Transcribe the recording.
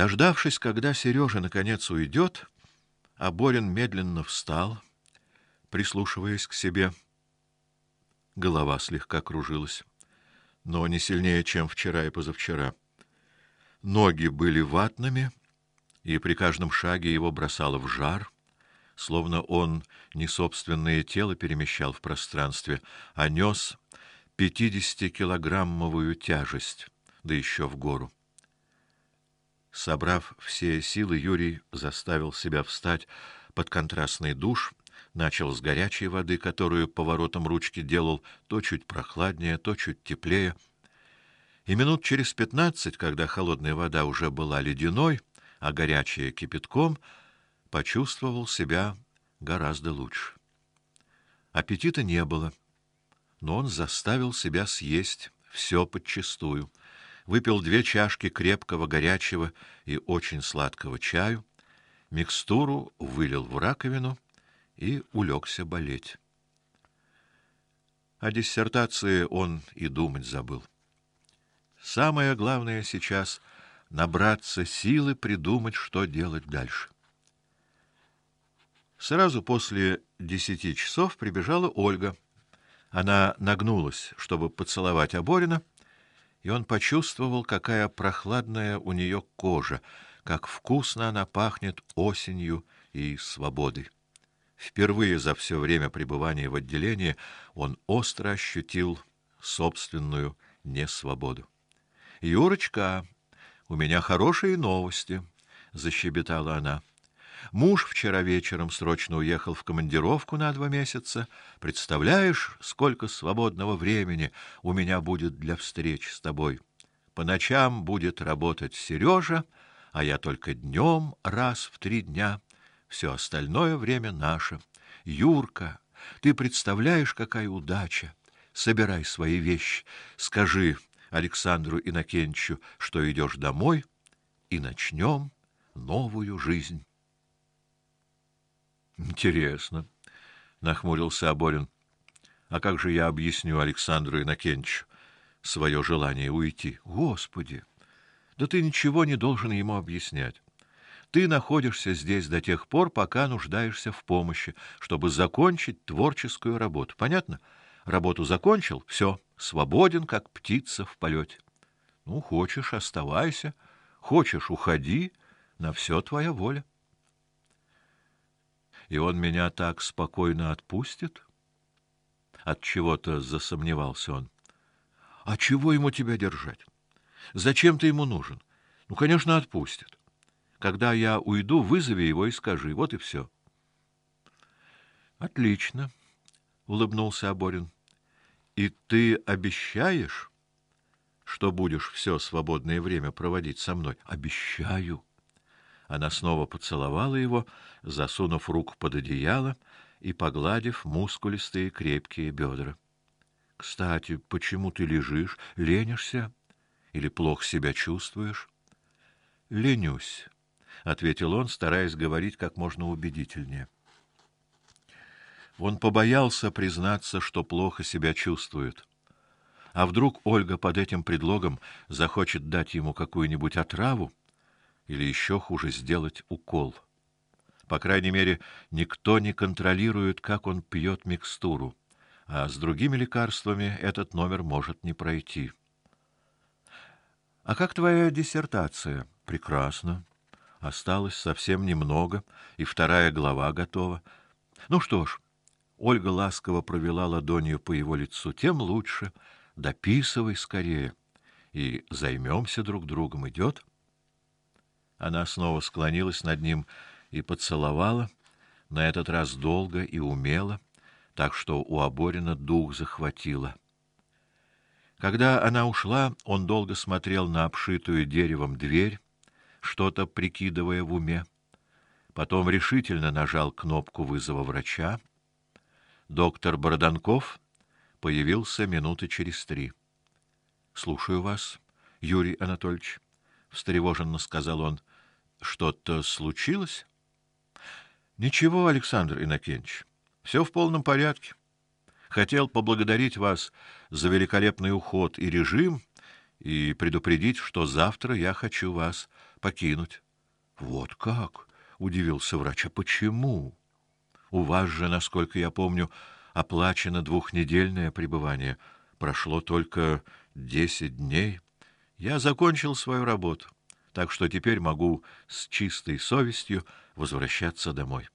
Дождавшись, когда Сережа наконец уйдет, Аборин медленно встал, прислушиваясь к себе. Голова слегка кружилась, но не сильнее, чем вчера и позавчера. Ноги были ватными, и при каждом шаге его бросало в жар, словно он не собственное тело перемещал в пространстве, а нес пятидесятикилограммовую тяжесть, да еще в гору. Собрав все силы, Юрий заставил себя встать под контрастный душ, начал с горячей воды, которую поворотом ручки делал то чуть прохладнее, то чуть теплее. И минут через пятнадцать, когда холодная вода уже была ледяной, а горячая кипятком, почувствовал себя гораздо лучше. Аппетита не было, но он заставил себя съесть все подчистую выпил две чашки крепкого горячего и очень сладкого чаю, микстуру вылил в раковину и улегся болеть. О диссертации он и думать забыл. Самое главное сейчас набраться силы придумать, что делать дальше. Сразу после десяти часов прибежала Ольга. Она нагнулась, чтобы поцеловать Аборина, и он почувствовал, какая прохладная у нее кожа, как вкусно она пахнет осенью и свободой. Впервые за все время пребывания в отделении он остро ощутил собственную несвободу. Юрочка, у меня хорошие новости, защебетала она. Муж вчера вечером срочно уехал в командировку на два месяца. Представляешь, сколько свободного времени у меня будет для встреч с тобой. По ночам будет работать Сережа, а я только днем раз в три дня. Все остальное время наше. Юрка, ты представляешь, какая удача. Собирай свои вещи, скажи Александру Инакенчу, что идешь домой, и начнем новую жизнь. Интересно, нахмурился Аборин. А как же я объясню Александру Инакенчу свое желание уйти? Господи, да ты ничего не должен ему объяснять. Ты находишься здесь до тех пор, пока нуждаешься в помощи, чтобы закончить творческую работу. Понятно? Работу закончил, все, свободен, как птица в полете. Ну, хочешь оставайся, хочешь уходи, на все твоя воля и он меня так спокойно отпустит? От чего-то засомневался он. А чего ему тебя держать? Зачем ты ему нужен? Ну, конечно, отпустит. Когда я уйду, вызови его и скажи. Вот и все. Отлично, улыбнулся Аборин. И ты обещаешь, что будешь все свободное время проводить со мной? Обещаю. Она снова поцеловала его, засунув руку под одеяло и погладив мускулистые крепкие бедра. Кстати, почему ты лежишь, ленишься или плохо себя чувствуешь? Ленюсь, ответил он, стараясь говорить как можно убедительнее. Он побоялся признаться, что плохо себя чувствует. А вдруг Ольга под этим предлогом захочет дать ему какую-нибудь отраву? Или еще хуже сделать укол. По крайней мере, никто не контролирует, как он пьет микстуру, а с другими лекарствами этот номер может не пройти. А как твоя диссертация? Прекрасно. Осталось совсем немного, и вторая глава готова. Ну что ж, Ольга ласково провела ладонью по его лицу, тем лучше. Дописывай скорее, и займемся друг другом. Идет? Она снова склонилась над ним и поцеловала, на этот раз долго и умело, так что у Аборина дух захватило. Когда она ушла, он долго смотрел на обшитую деревом дверь, что-то прикидывая в уме. Потом решительно нажал кнопку вызова врача. Доктор Бороданков появился минуты через три. Слушаю вас, Юрий Анатольевич, встревоженно сказал он. Что-то случилось? Ничего, Александр Инакенч. Все в полном порядке. Хотел поблагодарить вас за великолепный уход и режим и предупредить, что завтра я хочу вас покинуть. Вот как? удивился врач. А почему? У вас же, насколько я помню, оплачено двухнедельное пребывание. Прошло только десять дней. Я закончил свою работу, так что теперь могу с чистой совестью возвращаться домой.